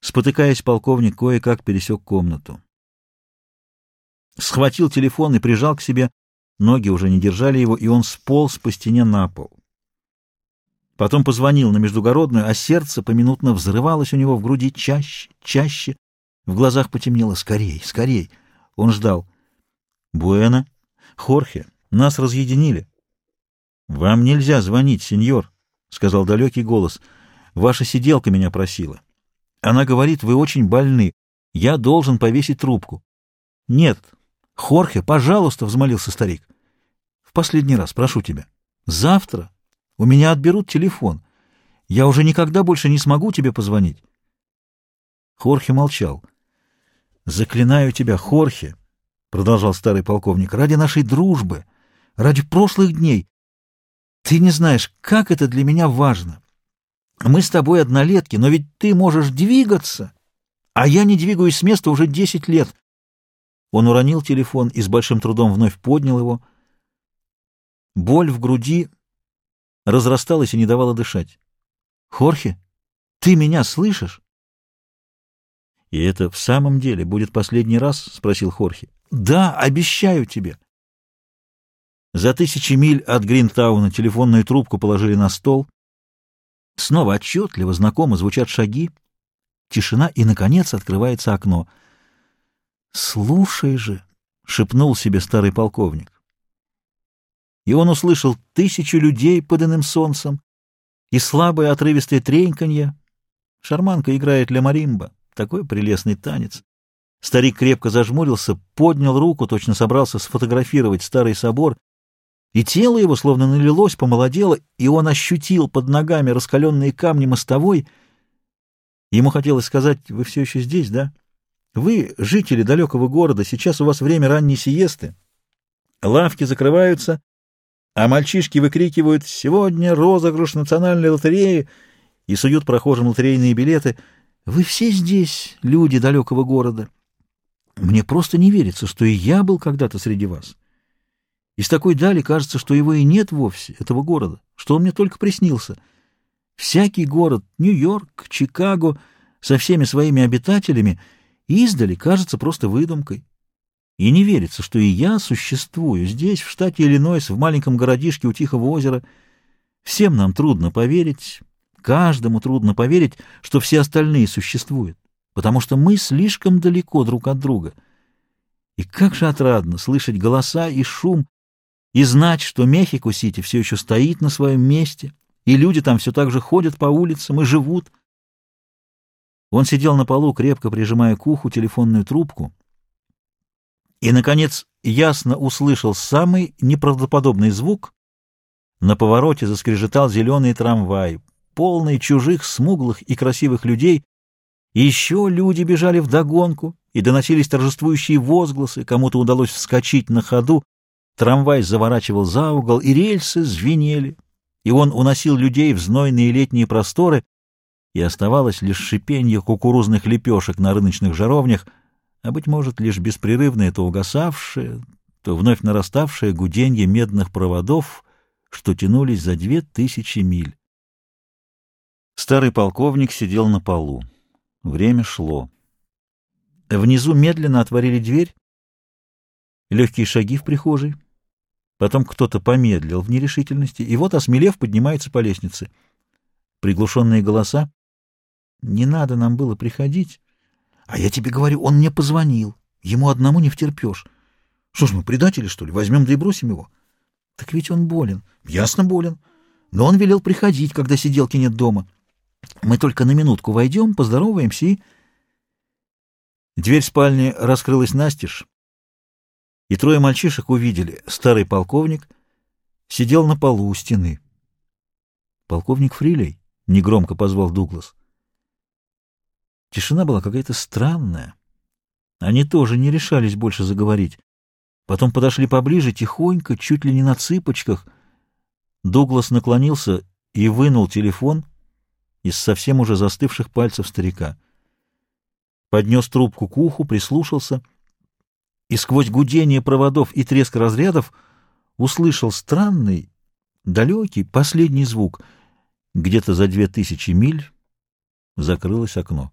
Спотыкаясь, полковник кое-как пересек комнату. Схватил телефон и прижал к себе, ноги уже не держали его, и он сполз по стене на пол. Потом позвонил на междугородную, а сердце поминутно взрывалось у него в груди чаще, чаще. В глазах потемнело. «Скорей, скорей!» Он ждал. «Буэна? Хорхе, нас разъединили». «Вам нельзя звонить, сеньор», — сказал далекий голос. «Ваша сиделка меня просила. Она говорит, вы очень больны. Я должен повесить трубку». «Нет, Хорхе, пожалуйста», — взмолился старик. «В последний раз, прошу тебя. Завтра у меня отберут телефон. Я уже никогда больше не смогу тебе позвонить». Хорхе молчал. «Заклинаю тебя, Хорхе», — продолжал старый полковник, — «ради нашей дружбы, ради прошлых дней. Ты не знаешь, как это для меня важно. Мы с тобой однолетки, но ведь ты можешь двигаться, а я не двигаюсь с места уже десять лет». Он уронил телефон и с большим трудом вновь поднял его. Боль в груди разрасталась и не давала дышать. «Хорхе, ты меня слышишь?» «И это в самом деле будет последний раз?» — спросил Хорхе. «Да, обещаю тебе». За тысячи миль от Гринтауна телефонную трубку положили на стол. Снова отчетливо, знакомо звучат шаги. Тишина, и, наконец, открывается окно. «Слушай же!» — шепнул себе старый полковник и он услышал тысячу людей под иным солнцем и слабое отрывистое треньканье. Шарманка играет ля маримба, такой прелестный танец. Старик крепко зажмурился, поднял руку, точно собрался сфотографировать старый собор, и тело его словно налилось, помолодело, и он ощутил под ногами раскаленные камни мостовой. Ему хотелось сказать, вы все еще здесь, да? Вы, жители далекого города, сейчас у вас время ранней сиесты. Лавки закрываются, а мальчишки выкрикивают «Сегодня розыгрыш национальной лотереи!» и суют прохожим лотерейные билеты. Вы все здесь, люди далекого города. Мне просто не верится, что и я был когда-то среди вас. Из такой дали кажется, что его и нет вовсе, этого города, что он мне только приснился. Всякий город, Нью-Йорк, Чикаго, со всеми своими обитателями, издали кажется просто выдумкой. И не верится, что и я существую здесь, в штате Иллинойс, в маленьком городишке у Тихого озера. Всем нам трудно поверить, каждому трудно поверить, что все остальные существуют, потому что мы слишком далеко друг от друга. И как же отрадно слышать голоса и шум, и знать, что Мехико-Сити все еще стоит на своем месте, и люди там все так же ходят по улицам и живут. Он сидел на полу, крепко прижимая к уху телефонную трубку, и, наконец, ясно услышал самый неправдоподобный звук. На повороте заскрежетал зеленый трамвай, полный чужих, смуглых и красивых людей. И еще люди бежали вдогонку, и доносились торжествующие возгласы, кому-то удалось вскочить на ходу. Трамвай заворачивал за угол, и рельсы звенели, и он уносил людей в знойные летние просторы, и оставалось лишь шипенье кукурузных лепешек на рыночных жаровнях — а, быть может, лишь беспрерывное то угасавшее, то вновь нараставшее гуденье медных проводов, что тянулись за две тысячи миль. Старый полковник сидел на полу. Время шло. Внизу медленно отворили дверь, легкие шаги в прихожей. Потом кто-то помедлил в нерешительности, и вот, осмелев, поднимается по лестнице. Приглушенные голоса. «Не надо нам было приходить». А я тебе говорю, он мне позвонил. Ему одному не втерпешь. Что ж мы, предатели, что ли? Возьмем да и бросим его. Так ведь он болен. Ясно болен. Но он велел приходить, когда сиделки нет дома. Мы только на минутку войдем, поздороваемся и... Дверь спальни раскрылась настежь, и трое мальчишек увидели. Старый полковник сидел на полу у стены. «Полковник Фрилей?» — негромко позвал Дуглас. Тишина была какая-то странная. Они тоже не решались больше заговорить. Потом подошли поближе, тихонько, чуть ли не на цыпочках. Дуглас наклонился и вынул телефон из совсем уже застывших пальцев старика. Поднес трубку к уху, прислушался и сквозь гудение проводов и треск разрядов услышал странный, далекий, последний звук. Где-то за две тысячи миль закрылось окно.